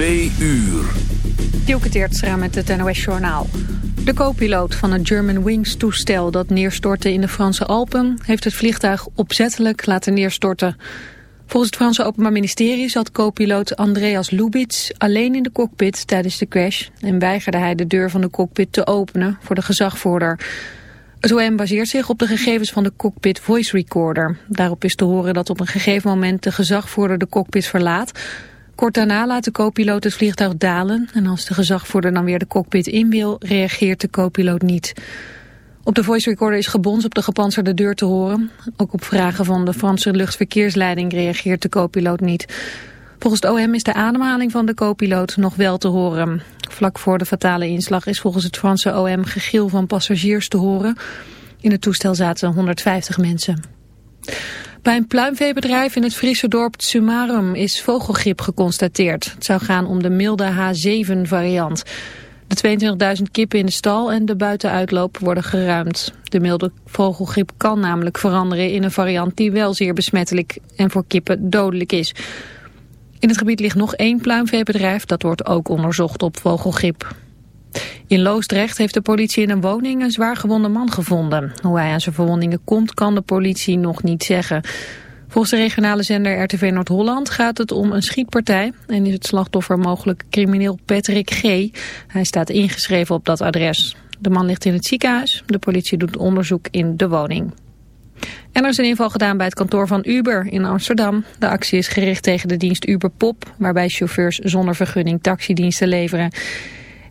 Twee uur. Dielke met het NOS Journaal. De co-piloot van het German Wings toestel dat neerstortte in de Franse Alpen... heeft het vliegtuig opzettelijk laten neerstorten. Volgens het Franse Openbaar Ministerie zat co-piloot Andreas Lubitz alleen in de cockpit tijdens de crash... en weigerde hij de deur van de cockpit te openen voor de gezagvoerder. Het OM baseert zich op de gegevens van de cockpit voice recorder. Daarop is te horen dat op een gegeven moment de gezagvoerder de cockpit verlaat... Kort daarna laat de co-piloot het vliegtuig dalen en als de gezagvoerder dan weer de cockpit in wil, reageert de co-piloot niet. Op de voice recorder is gebons op de gepantserde deur te horen. Ook op vragen van de Franse luchtverkeersleiding reageert de co-piloot niet. Volgens het OM is de ademhaling van de co-piloot nog wel te horen. Vlak voor de fatale inslag is volgens het Franse OM gegil van passagiers te horen. In het toestel zaten 150 mensen. Bij een pluimveebedrijf in het Friese dorp Tsumarum is vogelgriep geconstateerd. Het zou gaan om de milde H7-variant. De 22.000 kippen in de stal en de buitenuitloop worden geruimd. De milde vogelgriep kan namelijk veranderen in een variant die wel zeer besmettelijk en voor kippen dodelijk is. In het gebied ligt nog één pluimveebedrijf, dat wordt ook onderzocht op vogelgriep. In Loosdrecht heeft de politie in een woning een zwaargewonde man gevonden. Hoe hij aan zijn verwondingen komt, kan de politie nog niet zeggen. Volgens de regionale zender RTV Noord-Holland gaat het om een schietpartij... en is het slachtoffer mogelijk crimineel Patrick G. Hij staat ingeschreven op dat adres. De man ligt in het ziekenhuis. De politie doet onderzoek in de woning. En er is een inval gedaan bij het kantoor van Uber in Amsterdam. De actie is gericht tegen de dienst Uber Pop... waarbij chauffeurs zonder vergunning taxidiensten leveren...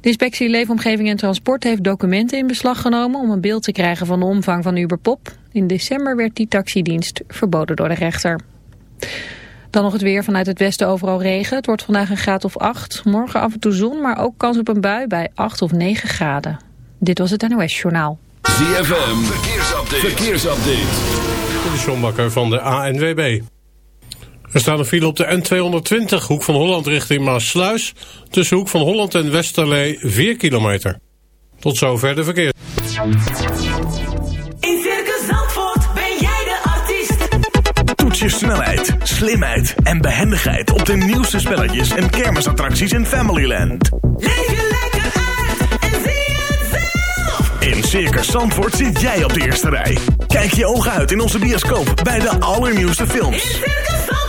De inspectie Leefomgeving en Transport heeft documenten in beslag genomen om een beeld te krijgen van de omvang van Uberpop. In december werd die taxidienst verboden door de rechter. Dan nog het weer vanuit het westen overal regen. Het wordt vandaag een graad of 8. Morgen af en toe zon, maar ook kans op een bui bij 8 of 9 graden. Dit was het NOS Journaal. ZFM, verkeersupdate. verkeersupdate. De Sjombakker van de ANWB. Er staat een file op de N220, hoek van Holland richting Maasluis. Tussen hoek van Holland en Westerlee 4 kilometer. Tot zover de verkeer. In Circus Zandvoort ben jij de artiest. Toets je snelheid, slimheid en behendigheid op de nieuwste spelletjes en kermisattracties in Familyland. Leef je lekker uit en zie het zelf. In Circus Zandvoort zit jij op de eerste rij. Kijk je ogen uit in onze bioscoop bij de allernieuwste In films. Circus Zandvoort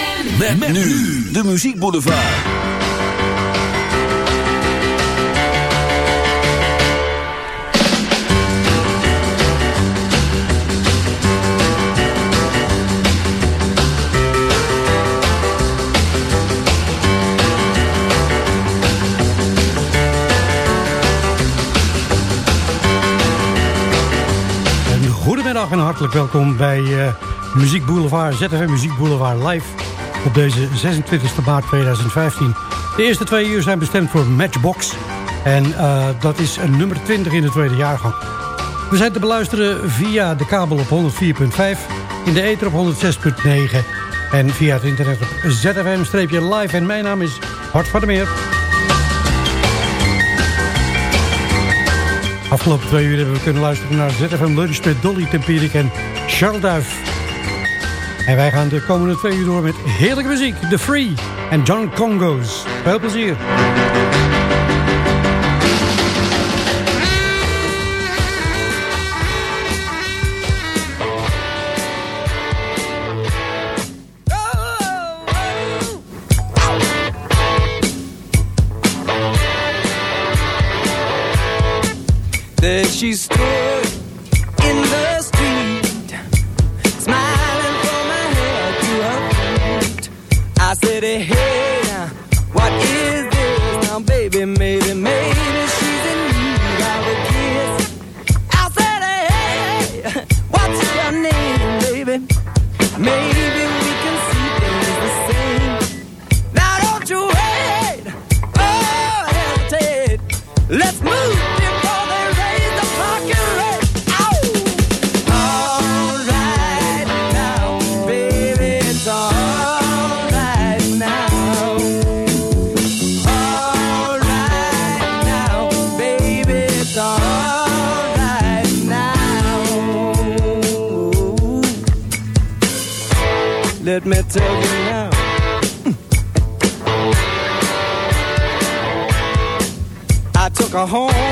Met, met nu de Muziek Boulevard. Goedemiddag en hartelijk welkom bij eh, Muziek Boulevard, ZFM Muziek Boulevard live op deze 26 maart 2015. De eerste twee uur zijn bestemd voor Matchbox en eh, dat is nummer 20 in de tweede jaargang. We zijn te beluisteren via de kabel op 104.5, in de ether op 106.9 en via het internet op ZFM-live. En mijn naam is Hart van der Meer. Afgelopen twee uur hebben we kunnen luisteren naar ZFM Lunch met Dolly Tempierik en Charles Duif. En wij gaan de komende twee uur door met heerlijke muziek. The Free en John Congo's. Veel plezier. Let me tell you now. I took her home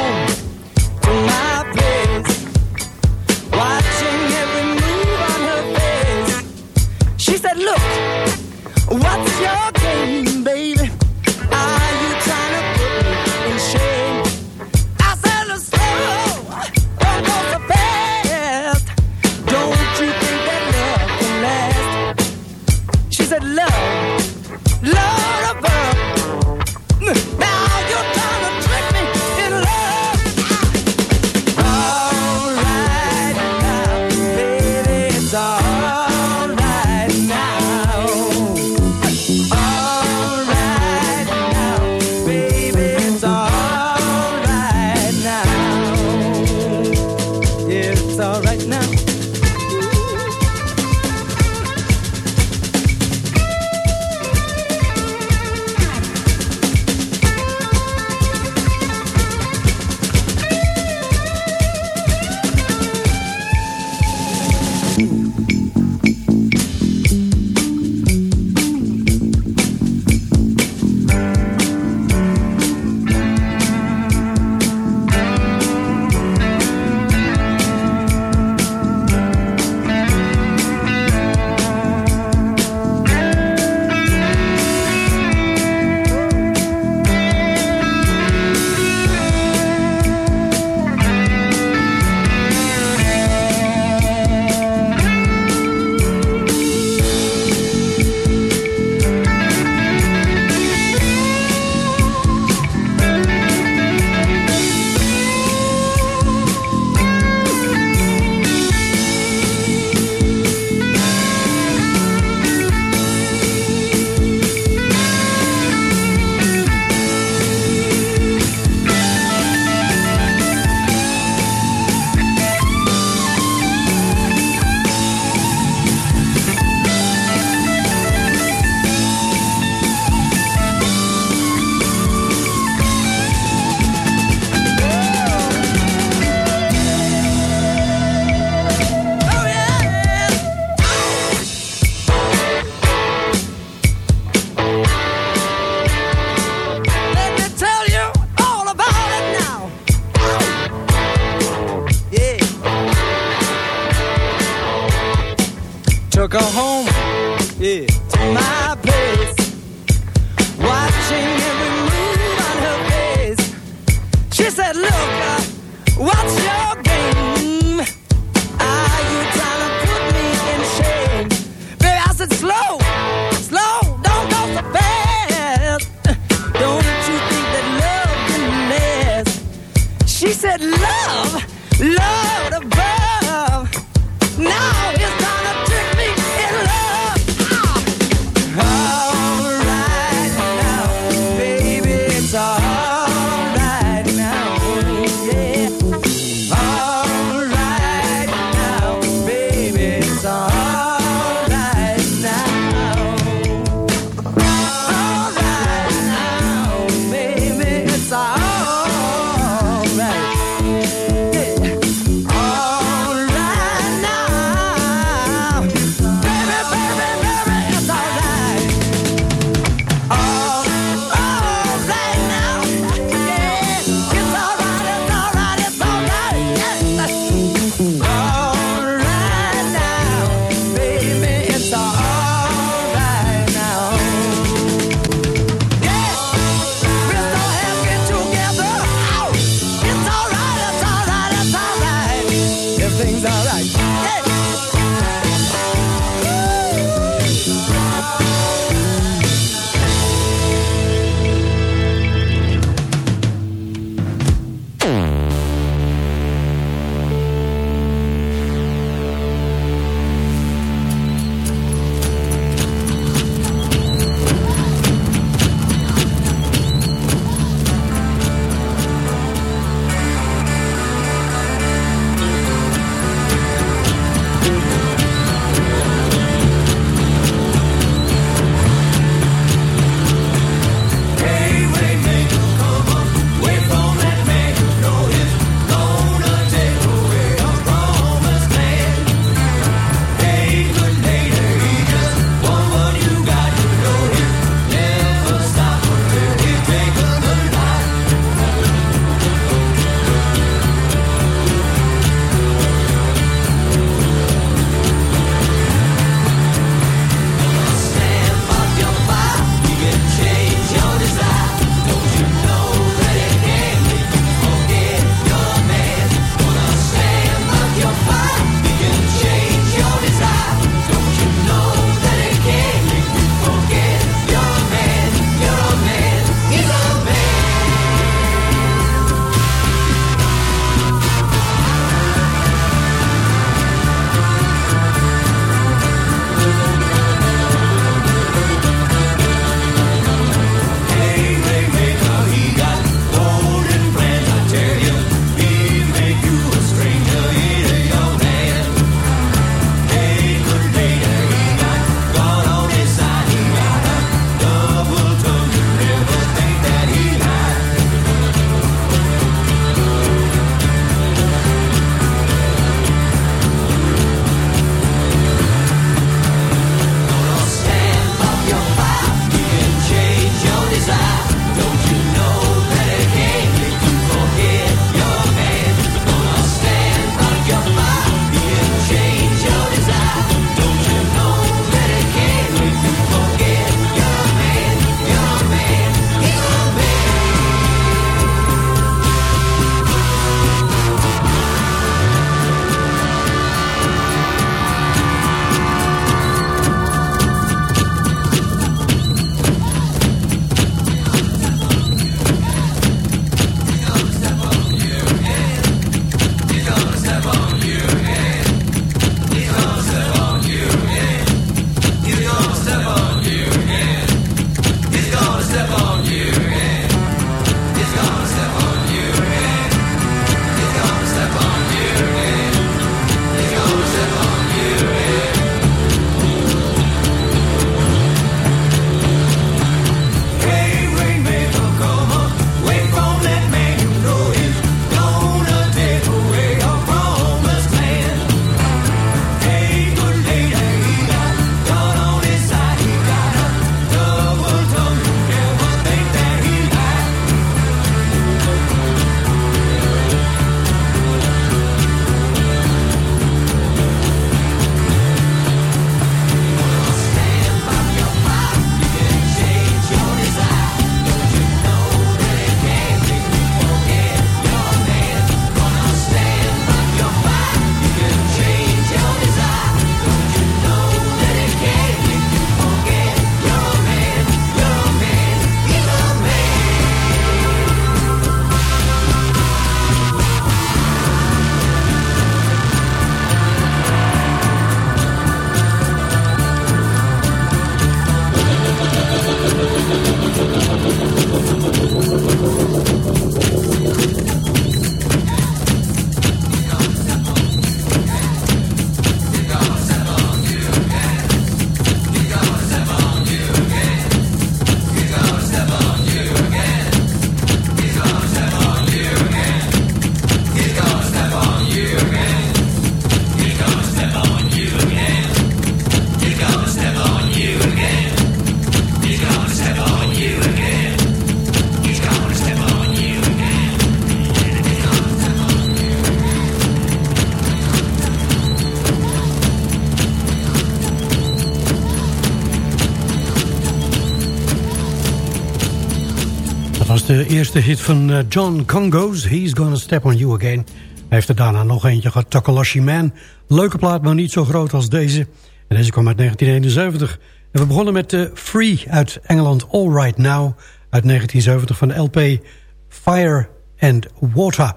eerste hit van eh, John Congo's He's Gonna Step On You Again. Hij heeft er daarna nog eentje gehad, Takalashi Man. Leuke plaat, maar niet zo groot als deze. En deze kwam uit 1971. En we begonnen met uh, Free uit Engeland, All Right Now... uit 1970 van de LP Fire and Water.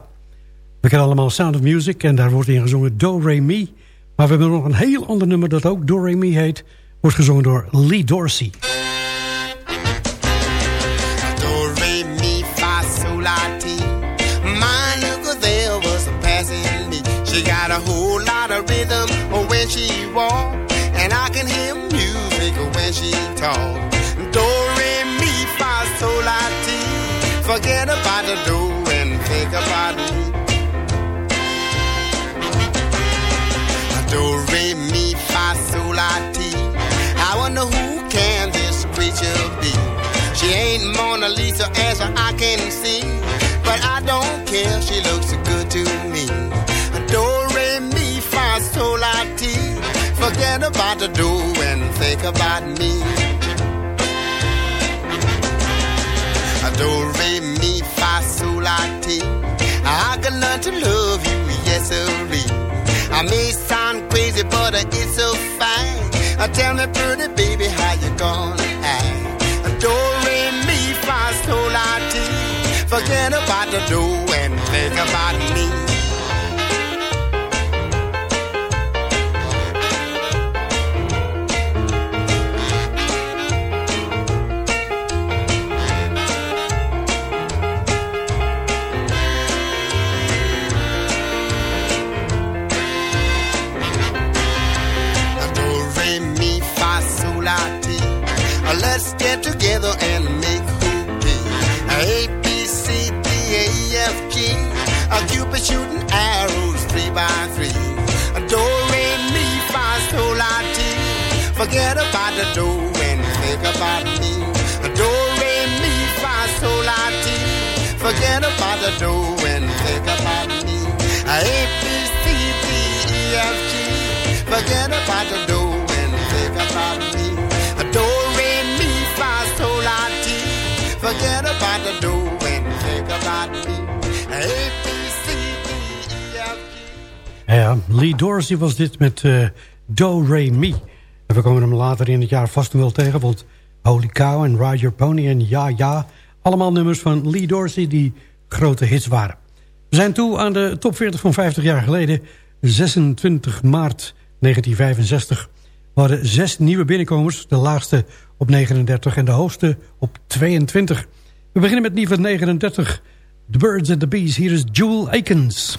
We kennen allemaal Sound of Music en daar wordt in gezongen Do, Re, Mi. Maar we hebben nog een heel ander nummer dat ook Do, Re, Mi heet. Wordt gezongen door Lee Dorsey. A whole lot of rhythm when she walk, and I can hear music when she talk. Do, re, mi, fa, sol, la, ti. Forget about the do and think about me. Do, re, mi, fa, sol, la, ti. I wonder who can this creature be? She ain't Mona Lisa as I can see, but I don't care. She looks About the do and think about me. Do re mi fa sol la ti. I can learn to love you, yes sirree. I may sound crazy, but it's so fine. Uh, Tell me, pretty baby, how you gonna act? Do re mi fa sol la ti. Forget about the do and think about me. Together and make hoopie. A B C D A F G. A Cupid shooting arrows three by three. Uh, Do re mi fa sol la ti. Forget about the do and think about me. Uh, Do re mi fa sol la ti. Forget about the do and think about me. A B C D E F G. Forget about the do Ja, Lee Dorsey was dit met eh, Do, Re, Mi. En we komen hem later in het jaar vast nog wel tegen... want Holy Cow en Ride Your Pony en Ja Ja... allemaal nummers van Lee Dorsey die grote hits waren. We zijn toe aan de top 40 van 50 jaar geleden. 26 maart 1965 waren zes nieuwe binnenkomers. De laagste op 39 en de hoogste op 22. We beginnen met nieuwe 39. The Birds and the Bees. Hier is Jewel Akins.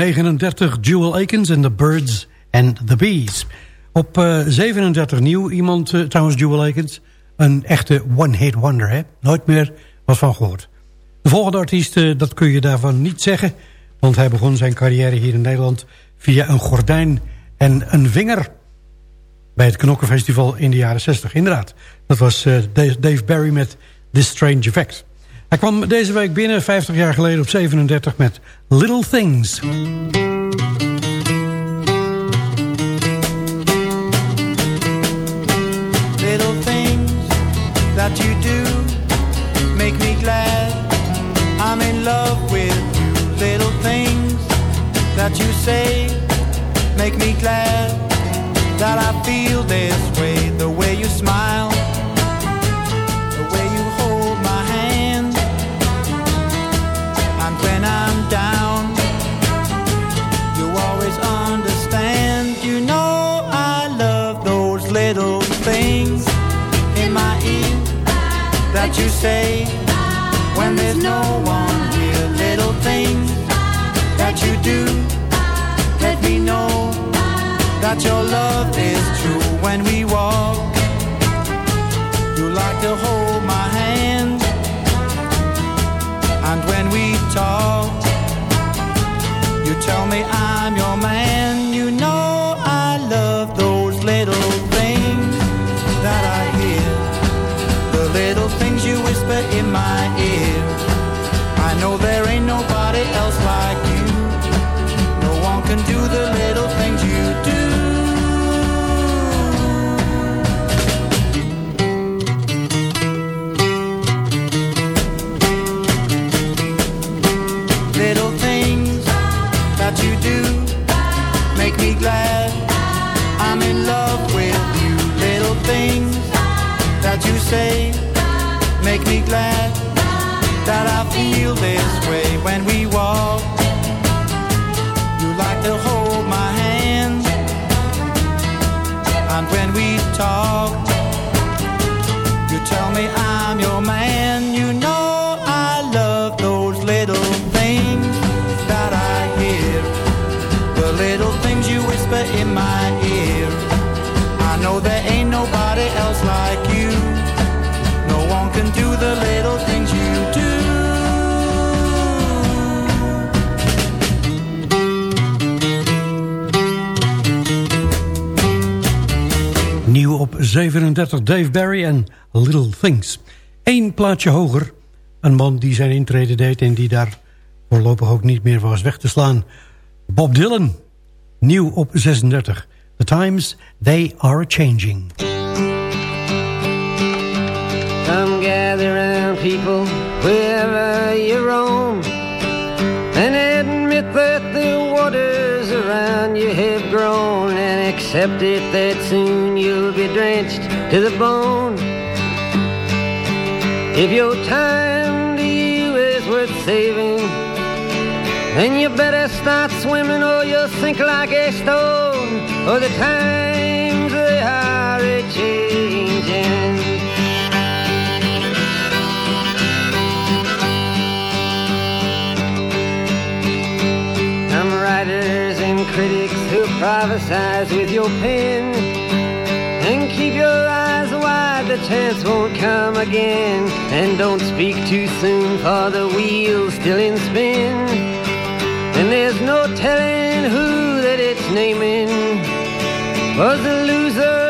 39 Jewel Akins en The Birds and the Bees. Op uh, 37 nieuw iemand, uh, trouwens Jewel Akins. Een echte one-hit wonder, hè? Nooit meer wat van gehoord. De volgende artiest, dat kun je daarvan niet zeggen... want hij begon zijn carrière hier in Nederland... via een gordijn en een vinger... bij het Knokkenfestival in de jaren 60. Inderdaad, dat was Dave Barry met This Strange Effect. Hij kwam deze week binnen, 50 jaar geleden op 37... met Little Things. Little things that you do make me glad I'm in love with you. Little things that you say make me glad that I feel this way. The way you smile, you say when there's no one here. Little things that you do let me know that your love is true when we walk. You like to hold my hand, and when we talk, you tell me I'm your man. That I feel this way when we walk. You like to hold my hand, and when we talk, 37 Dave Barry en Little Things. Eén plaatje hoger. Een man die zijn intrede deed en die daar voorlopig ook niet meer was weg te slaan. Bob Dylan. Nieuw op 36. The times, they are changing. Come gather people It that soon you'll be drenched to the bone. If your time to you is worth saving Then you better start swimming or you'll sink like a stone. For the times they are a-changing. Some writers and critics who prophesize with your pen And keep your eyes wide, the chance won't come again. And don't speak too soon for the wheel's still in spin. And there's no telling who that it's naming. Was the loser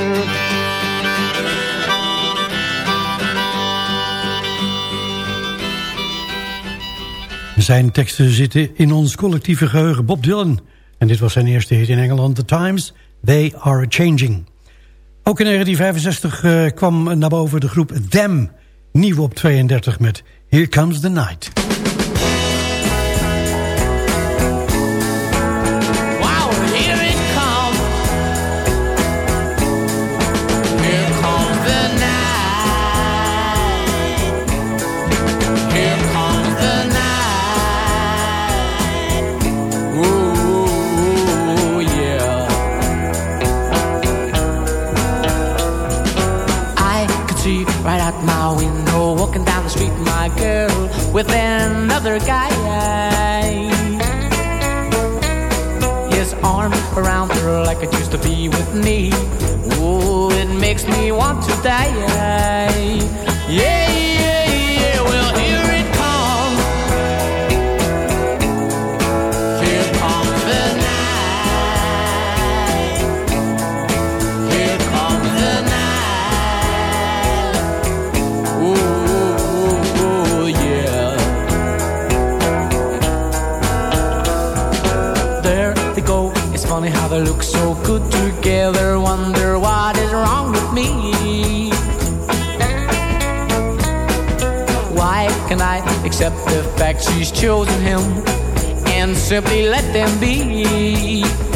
Zijn teksten zitten in ons collectieve geheugen. Bob Dylan. En dit was zijn eerste hit in Engeland. The Times, They Are Changing. Ook in 1965 eh, kwam naar boven de groep Them. Nieuw op 32 met Here Comes the Night. Girl with another guy. His arm around her like it used to be with me. Oh, it makes me want to die. Yeah. Accept the fact she's chosen him and simply let them be?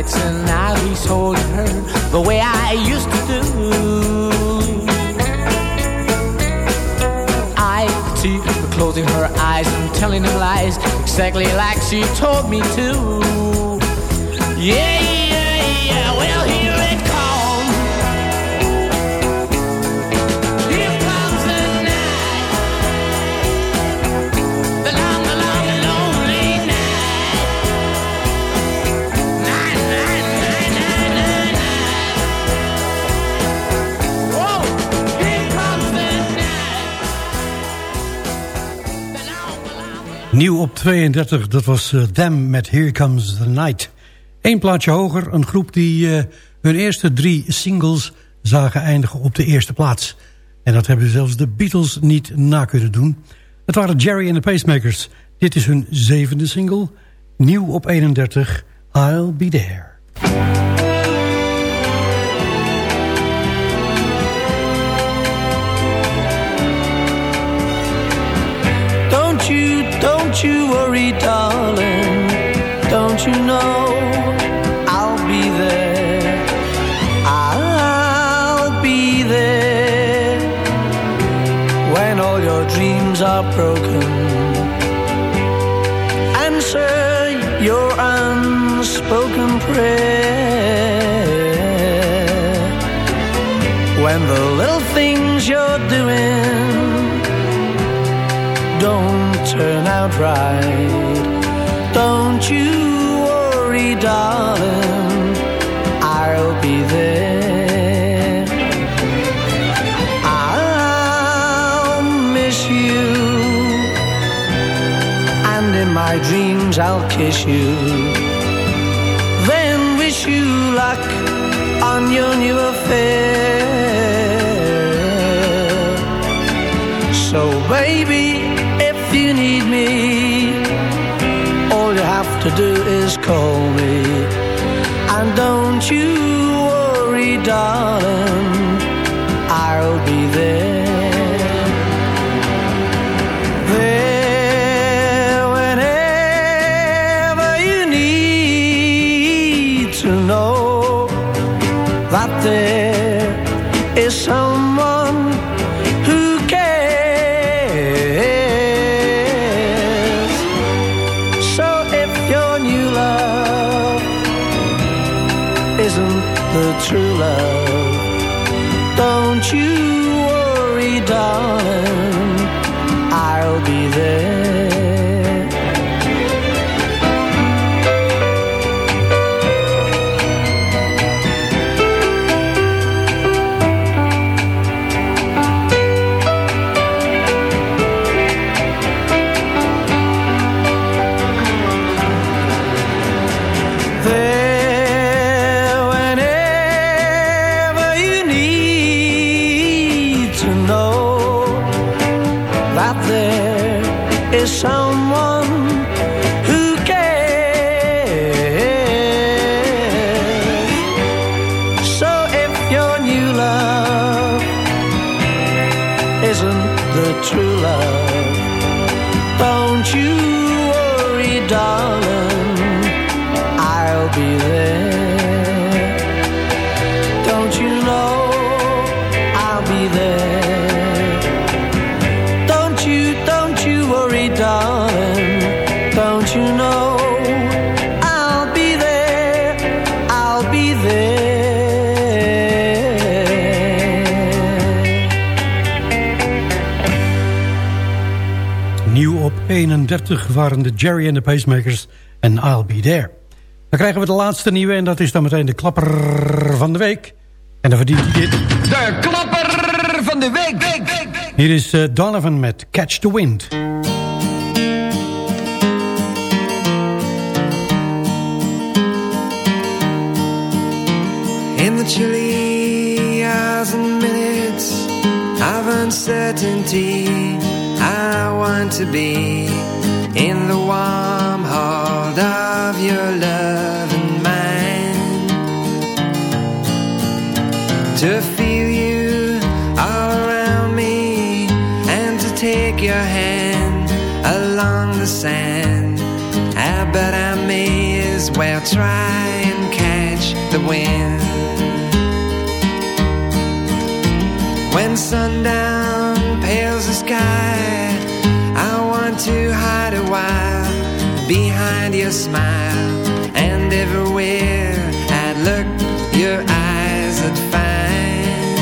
Lights, and he's holding her the way I used to do. I her closing her eyes and telling him lies, exactly like she told me to. Yeah, Nieuw op 32, dat was eh, Them met Here Comes the Night. Eén plaatje hoger, een groep die eh, hun eerste drie singles zagen eindigen op de eerste plaats. En dat hebben zelfs de Beatles niet na kunnen doen. Het waren Jerry en de Pacemakers. Dit is hun zevende single. Nieuw op 31, I'll Be There. darling, don't you know I'll be there? I'll be there when all your dreams are broken. Answer your unspoken prayer when the little things you're doing turn out right, don't you worry, darling, I'll be there. I'll miss you and in my dreams I'll kiss you. Then wish you luck on your new affair. So, baby, me, all you have to do is call me. 31 waren de Jerry and the Pacemakers en I'll Be There. Dan krijgen we de laatste nieuwe en dat is dan meteen de klapper van de week. En dan verdient hij dit. De klapper van de week. week, week, week. Hier is eh, Donovan met Catch the Wind. In the chilly hours and minutes of uncertainty, I want to be in the warm hold of your loving mind. To feel you all around me and to take your hand along the sand. I bet I may as well try and catch the wind. When sundown pales the sky, behind your smile. And everywhere I'd look, your eyes would find.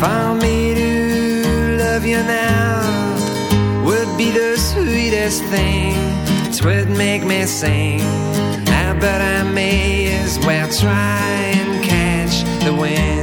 For me to love you now would be the sweetest thing. Twould make me sing. Ah, I bet I may as well try and catch the wind.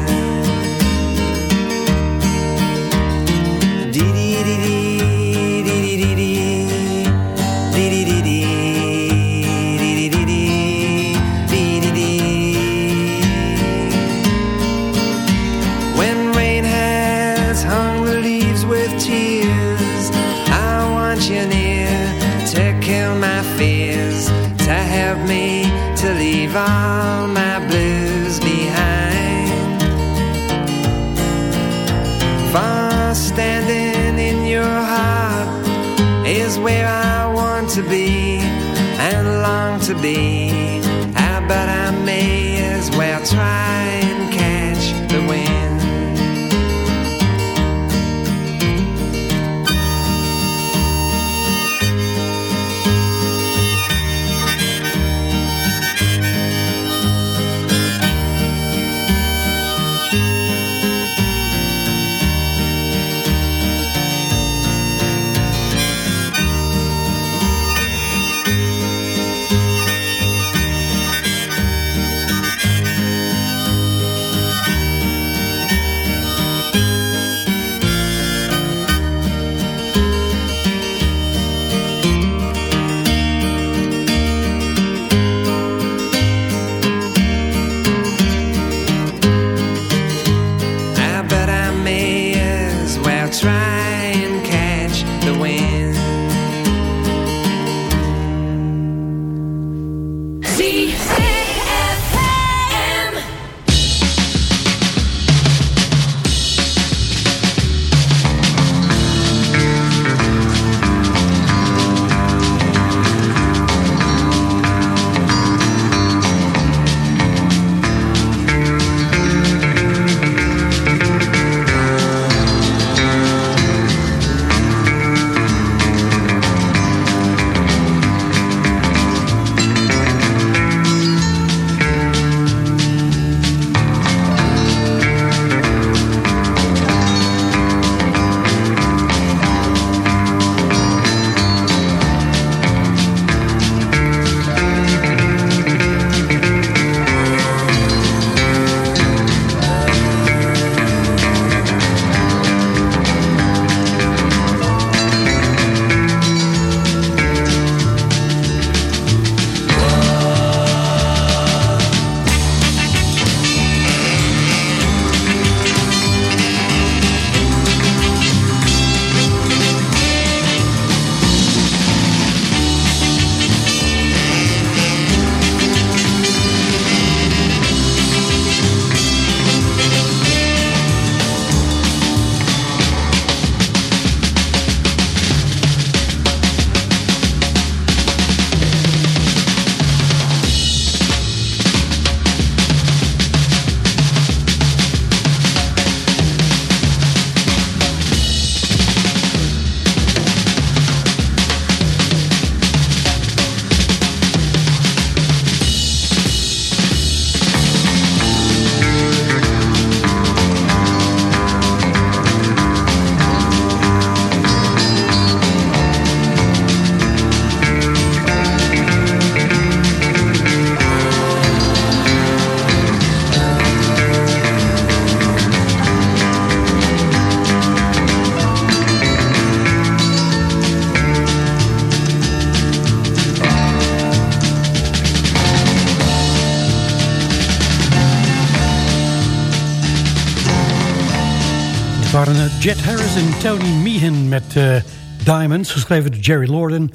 Jet Harris en Tony Meehan met uh, Diamonds, geschreven door Jerry Lorden.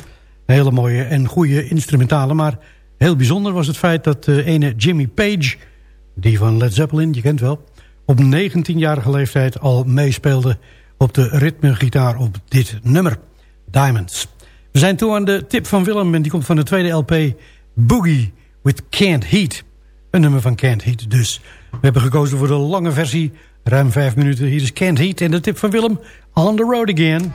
Hele mooie en goede instrumentale, maar heel bijzonder was het feit dat uh, ene Jimmy Page, die van Led Zeppelin, je kent wel, op 19-jarige leeftijd al meespeelde op de ritmegitaar op dit nummer, Diamonds. We zijn toe aan de tip van Willem en die komt van de tweede LP Boogie with Can't Heat. Een nummer van Can't Heat dus. We hebben gekozen voor de lange versie Ruim vijf minuten. Hier is Kent Heat en de tip van Willem. On the road again.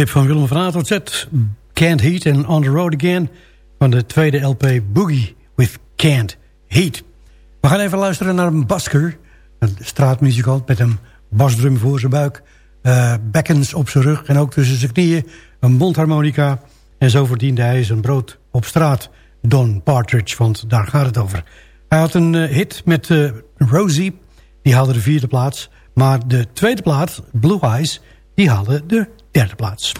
tip van Willem van Aert Can't Heat en On The Road Again van de tweede LP Boogie with Can't Heat. We gaan even luisteren naar een basker, een straatmuzikant met een basdrum voor zijn buik, uh, bekkens op zijn rug en ook tussen zijn knieën, een mondharmonica. En zo verdiende hij zijn brood op straat, Don Partridge, want daar gaat het over. Hij had een eh, hit met eh, Rosie, die haalde de vierde plaats, maar de tweede plaats, Blue Eyes, die haalde de derde plaats.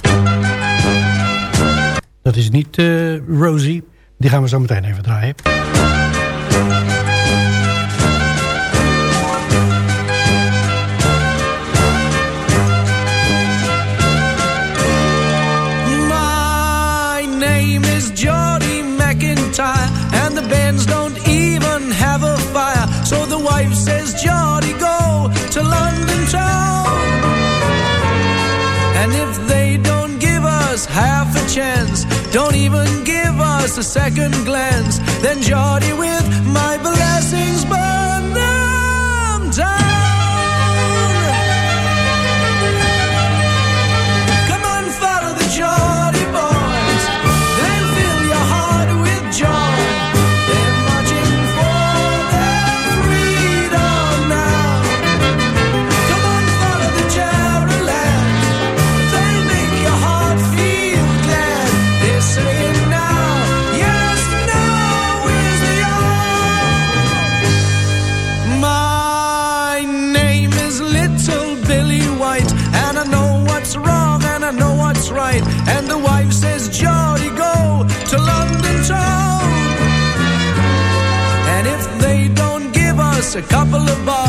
Dat is niet eh, Rosie. Die gaan we zo meteen even draaien. Don't even give us a second glance. Then Jordy with my blessings burn. a couple of bars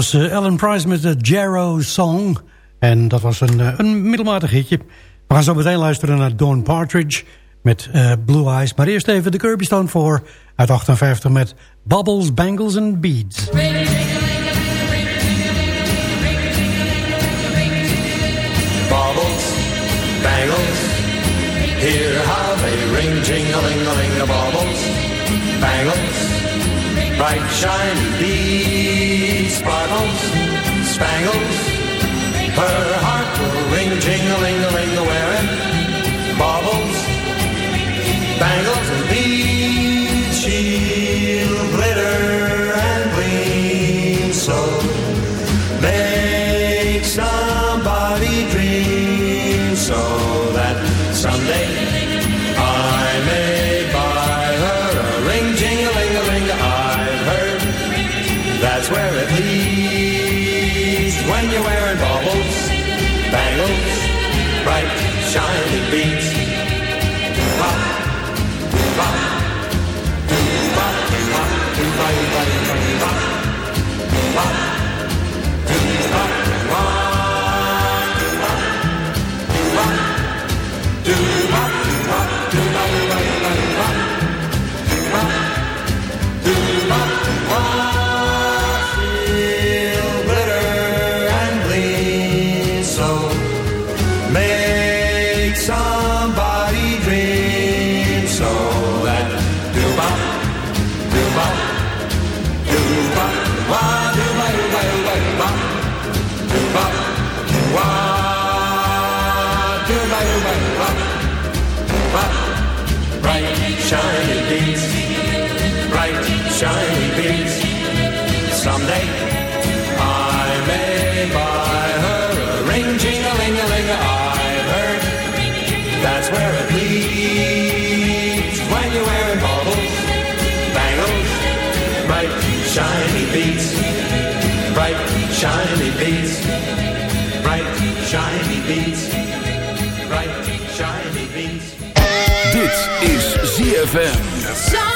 was uh, Alan Price met de Jarrow Song. En dat was een, uh, een middelmatig hitje. We gaan zo meteen luisteren naar Dawn Partridge met uh, Blue Eyes. Maar eerst even de Kirby Stone voor uit 58 met Bubbles, Bangles and Beads. Bubbles, bangles, hear how they ring, jing-a-ling-a-ling, bubbles, bangles, bright shiny beads, sparkles, spangles, her heart will ring, jing-a-ling-a-ling, wearing baubles, bangles and beads, that's where it leads ZFM.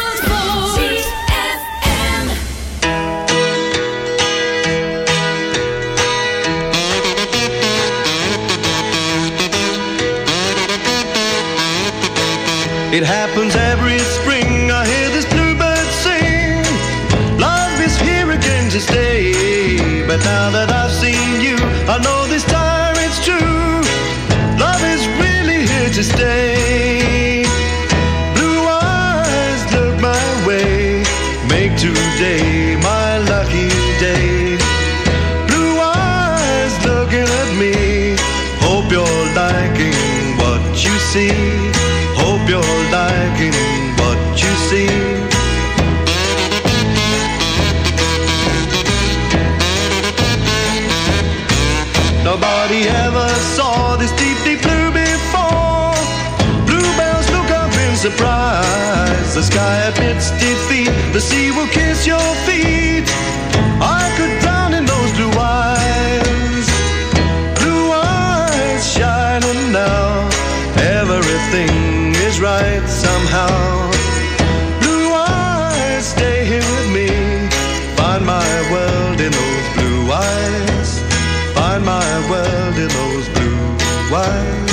Surprise. The sky admits defeat. The sea will kiss your feet. I could drown in those blue eyes. Blue eyes shining now. Everything is right somehow. Blue eyes, stay here with me. Find my world in those blue eyes. Find my world in those blue eyes.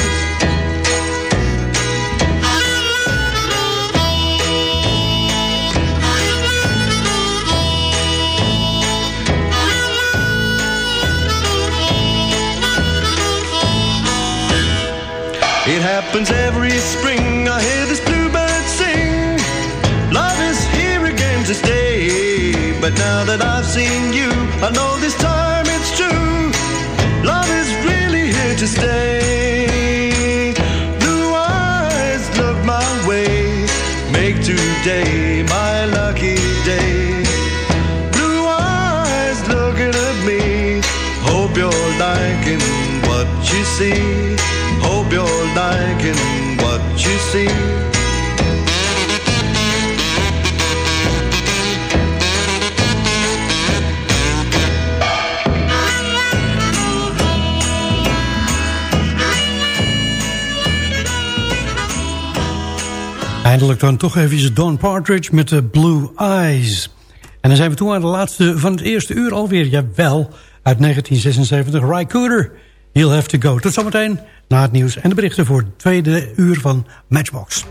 Happens every spring. I hear this bluebird sing. Love is here again to stay. But now that I've seen you, I know this time it's true. Love is really here to stay. Blue eyes look my way. Make today my lucky day. Blue eyes looking at me. Hope you're liking what you see. liking what you see. Eindelijk dan toch even Don Partridge met de Blue Eyes. En dan zijn we toe aan de laatste van het eerste uur alweer. Jawel, uit 1976, Ry You'll Have To Go. Tot zometeen na het nieuws en de berichten voor het tweede uur van Matchbox.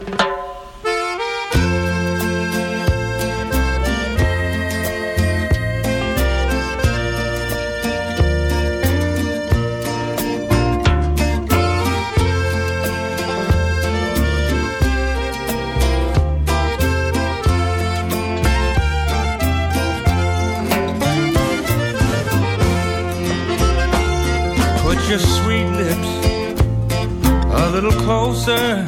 your sweet lips a little closer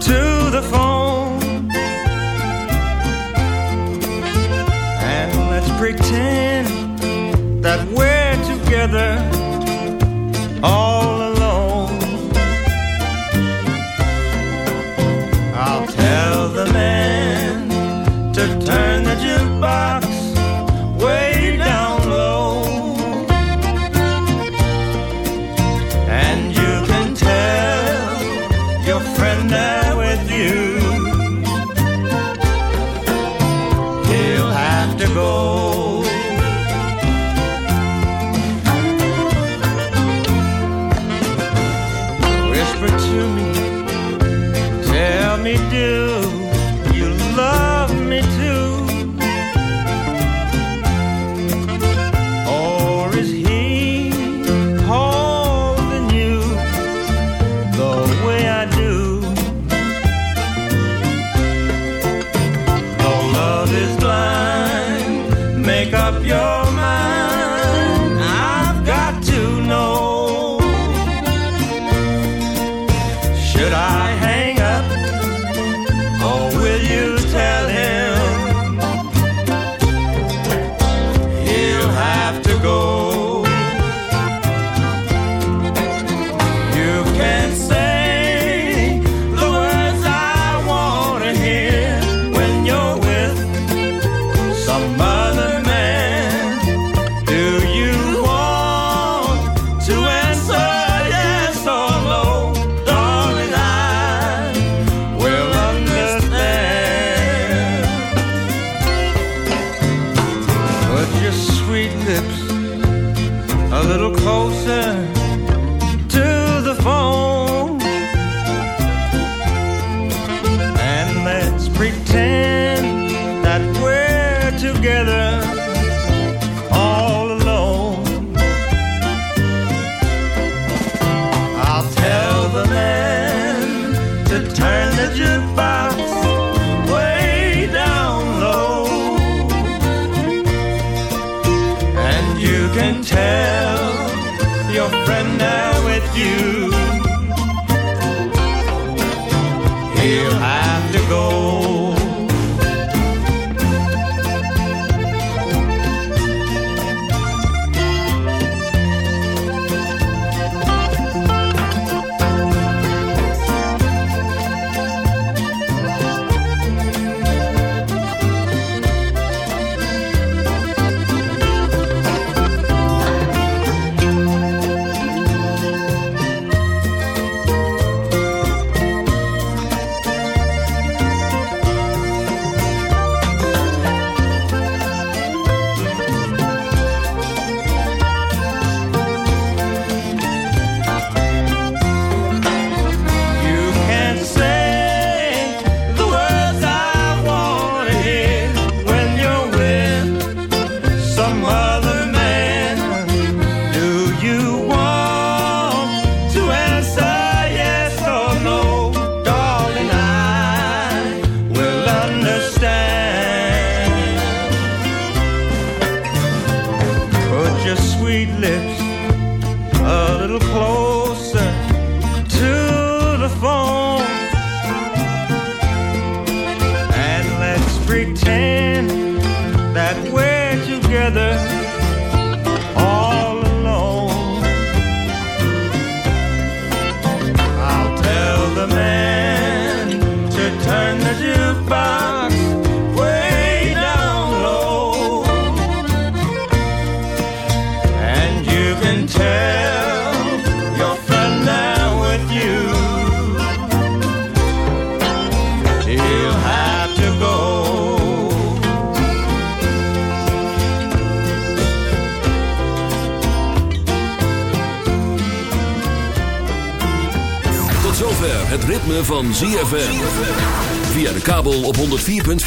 to the phone And let's pretend that we're together all of.